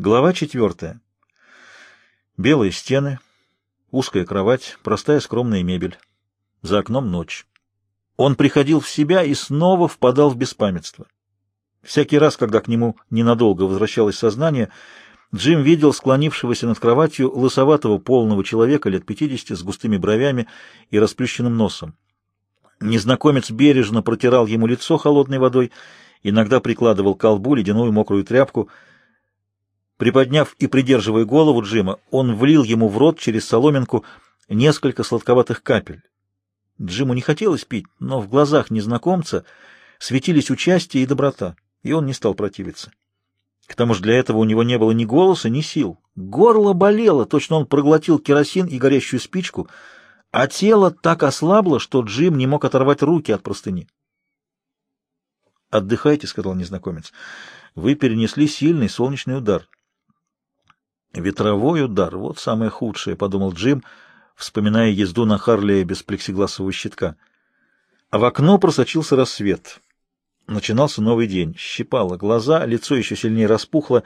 Глава четвертая. Белые стены, узкая кровать, простая скромная мебель. За окном ночь. Он приходил в себя и снова впадал в беспамятство. Всякий раз, когда к нему ненадолго возвращалось сознание, Джим видел склонившегося над кроватью лысоватого полного человека лет пятидесяти с густыми бровями и расплющенным носом. Незнакомец бережно протирал ему лицо холодной водой, иногда прикладывал к колбу ледяную мокрую тряпку — Приподняв и придерживая голову Джима, он влил ему в рот через соломинку несколько сладковатых капель. Джиму не хотелось пить, но в глазах незнакомца светились участие и доброта, и он не стал противиться. К тому же для этого у него не было ни голоса, ни сил. Горло болело, точно он проглотил керосин и горящую спичку, а тело так ослабло, что Джим не мог оторвать руки от простыни. «Отдыхайте», — сказал незнакомец. «Вы перенесли сильный солнечный удар». Ветровой удар — вот самое худшее, — подумал Джим, вспоминая езду на Харлее без плексигласового щитка. А в окно просочился рассвет. Начинался новый день. Щипало глаза, лицо еще сильнее распухло.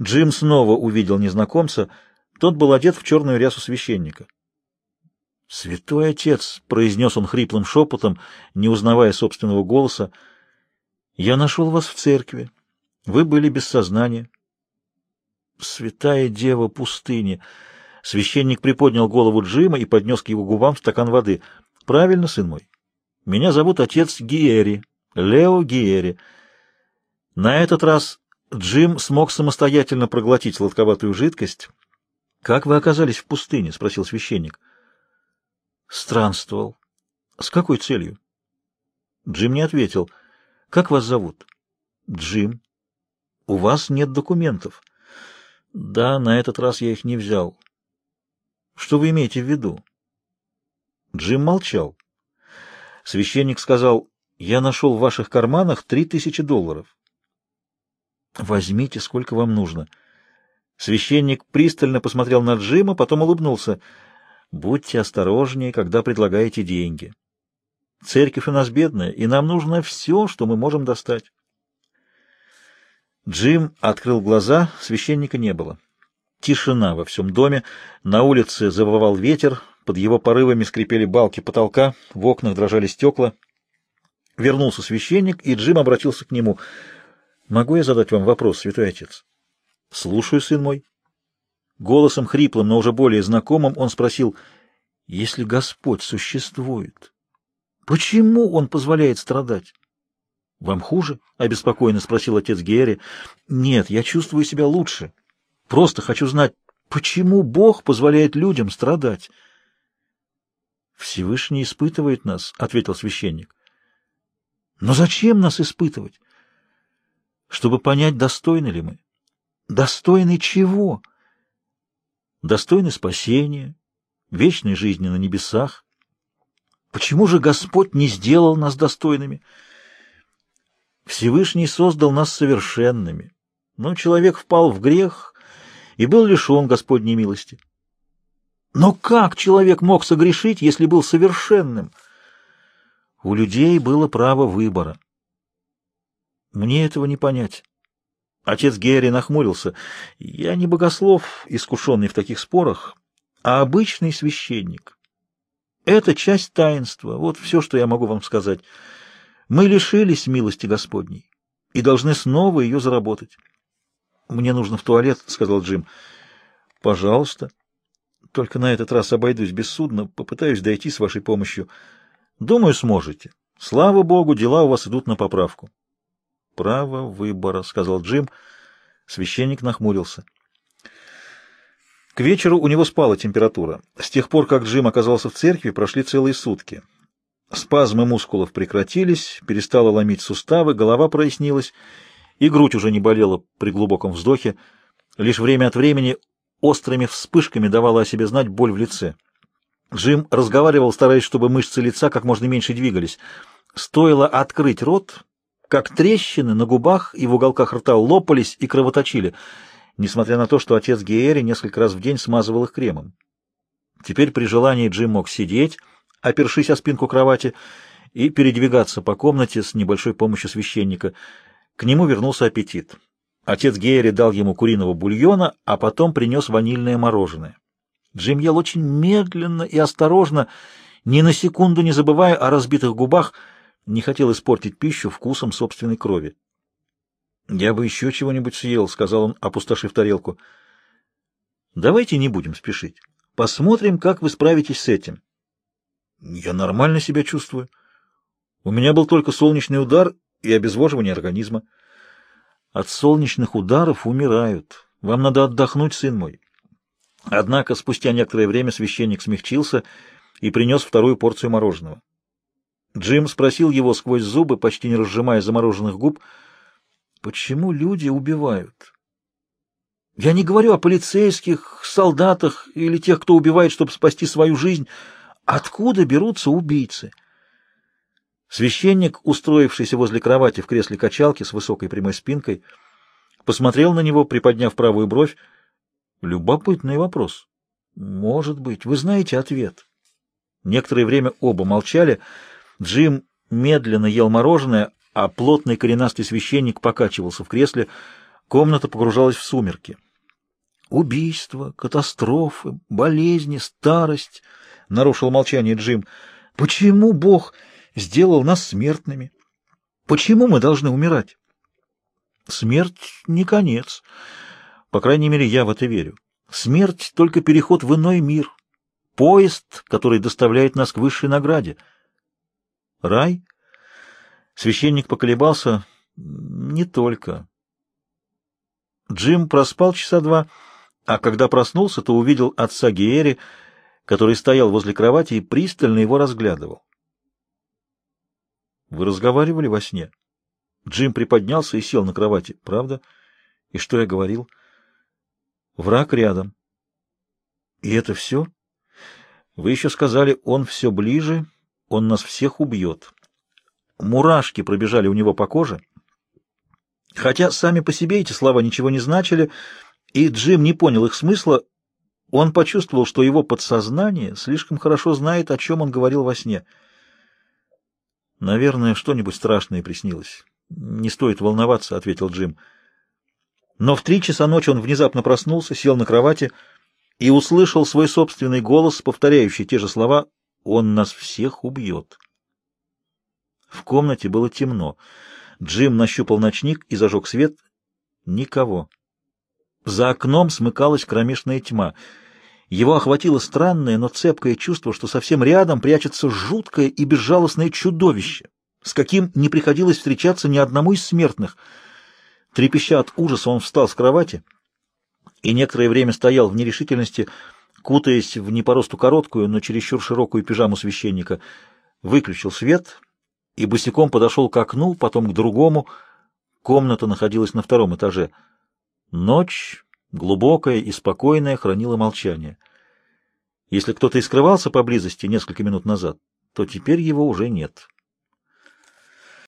Джим снова увидел незнакомца. Тот был одет в черную рясу священника. «Святой отец!» — произнес он хриплым шепотом, не узнавая собственного голоса. «Я нашел вас в церкви. Вы были без сознания. Святая дева пустыни! Священник приподнял голову Джима и поднес к его губам стакан воды. Правильно, сын мой. Меня зовут отец Гиери, Лео Гиери. На этот раз Джим смог самостоятельно проглотить сладковатую жидкость. «Как вы оказались в пустыне?» — спросил священник. «Странствовал. С какой целью?» Джим не ответил. «Как вас зовут?» «Джим. У вас нет документов». Да, на этот раз я их не взял. Что вы имеете в виду? Джим молчал. Священник сказал, я нашел в ваших карманах три тысячи долларов. Возьмите, сколько вам нужно. Священник пристально посмотрел на Джима, потом улыбнулся. Будьте осторожнее, когда предлагаете деньги. Церковь у нас бедная, и нам нужно все, что мы можем достать. Джим открыл глаза, священника не было. Тишина во всем доме, на улице завывал ветер, под его порывами скрипели балки потолка, в окнах дрожали стекла. Вернулся священник, и Джим обратился к нему. «Могу я задать вам вопрос, святой отец?» «Слушаю, сын мой». Голосом хриплым, но уже более знакомым, он спросил, «Если Господь существует, почему Он позволяет страдать?» «Вам хуже?» — обеспокоенно спросил отец Герри. «Нет, я чувствую себя лучше. Просто хочу знать, почему Бог позволяет людям страдать?» «Всевышний испытывает нас», — ответил священник. «Но зачем нас испытывать? Чтобы понять, достойны ли мы. Достойны чего? Достойны спасения, вечной жизни на небесах. Почему же Господь не сделал нас достойными?» Всевышний создал нас совершенными, но человек впал в грех и был лишен Господней милости. Но как человек мог согрешить, если был совершенным? У людей было право выбора. Мне этого не понять. Отец Герри нахмурился. Я не богослов, искушенный в таких спорах, а обычный священник. Это часть таинства. Вот все, что я могу вам сказать. Мы лишились милости Господней и должны снова ее заработать. «Мне нужно в туалет», — сказал Джим. «Пожалуйста. Только на этот раз обойдусь бессудно, попытаюсь дойти с вашей помощью. Думаю, сможете. Слава Богу, дела у вас идут на поправку». «Право выбора», — сказал Джим. Священник нахмурился. К вечеру у него спала температура. С тех пор, как Джим оказался в церкви, прошли целые сутки. Спазмы мускулов прекратились, перестала ломить суставы, голова прояснилась, и грудь уже не болела при глубоком вздохе. Лишь время от времени острыми вспышками давала о себе знать боль в лице. Джим разговаривал, стараясь, чтобы мышцы лица как можно меньше двигались. Стоило открыть рот, как трещины на губах и в уголках рта лопались и кровоточили, несмотря на то, что отец Геэри несколько раз в день смазывал их кремом. Теперь при желании Джим мог сидеть, опершись о спинку кровати, и передвигаться по комнате с небольшой помощью священника. К нему вернулся аппетит. Отец Гейри дал ему куриного бульона, а потом принес ванильное мороженое. Джим ел очень медленно и осторожно, ни на секунду не забывая о разбитых губах, не хотел испортить пищу вкусом собственной крови. «Я бы еще чего-нибудь съел», — сказал он, опустошив тарелку. «Давайте не будем спешить. Посмотрим, как вы справитесь с этим». «Я нормально себя чувствую. У меня был только солнечный удар и обезвоживание организма. От солнечных ударов умирают. Вам надо отдохнуть, сын мой». Однако спустя некоторое время священник смягчился и принес вторую порцию мороженого. Джим спросил его сквозь зубы, почти не разжимая замороженных губ, почему люди убивают? Я не говорю о полицейских, солдатах или тех, кто убивает, чтобы спасти свою жизнь. Откуда берутся убийцы? Священник, устроившийся возле кровати в кресле качалки с высокой прямой спинкой, посмотрел на него, приподняв правую бровь. Любопытный вопрос. Может быть. Вы знаете ответ. Некоторое время оба молчали. Джим медленно ел мороженое, а плотный коренастый священник покачивался в кресле. Комната погружалась в сумерки. Убийства, катастрофы, болезни, старость, — нарушил молчание Джим. Почему Бог сделал нас смертными? Почему мы должны умирать? Смерть — не конец. По крайней мере, я в это верю. Смерть — только переход в иной мир. Поезд, который доставляет нас к высшей награде. Рай? Священник поколебался. Не только. Джим проспал часа два, а когда проснулся, то увидел отца Гиери, который стоял возле кровати и пристально его разглядывал. «Вы разговаривали во сне?» Джим приподнялся и сел на кровати. «Правда? И что я говорил?» Враг рядом. И это все? Вы еще сказали, он все ближе, он нас всех убьет. Мурашки пробежали у него по коже. Хотя сами по себе эти слова ничего не значили, и Джим не понял их смысла, он почувствовал, что его подсознание слишком хорошо знает, о чем он говорил во сне. «Наверное, что-нибудь страшное приснилось. Не стоит волноваться», — ответил Джим. Но в три часа ночи он внезапно проснулся, сел на кровати и услышал свой собственный голос, повторяющий те же слова «Он нас всех убьет». В комнате было темно. Джим нащупал ночник и зажег свет. Никого. За окном смыкалась кромешная тьма. Его охватило странное, но цепкое чувство, что совсем рядом прячется жуткое и безжалостное чудовище, с каким не приходилось встречаться ни одному из смертных — Трепеща от ужаса, он встал с кровати и некоторое время стоял в нерешительности, кутаясь в не по росту короткую, но чересчур широкую пижаму священника, выключил свет и босиком подошел к окну, потом к другому. Комната находилась на втором этаже. Ночь, глубокая и спокойная, хранила молчание. Если кто-то и скрывался поблизости несколько минут назад, то теперь его уже нет.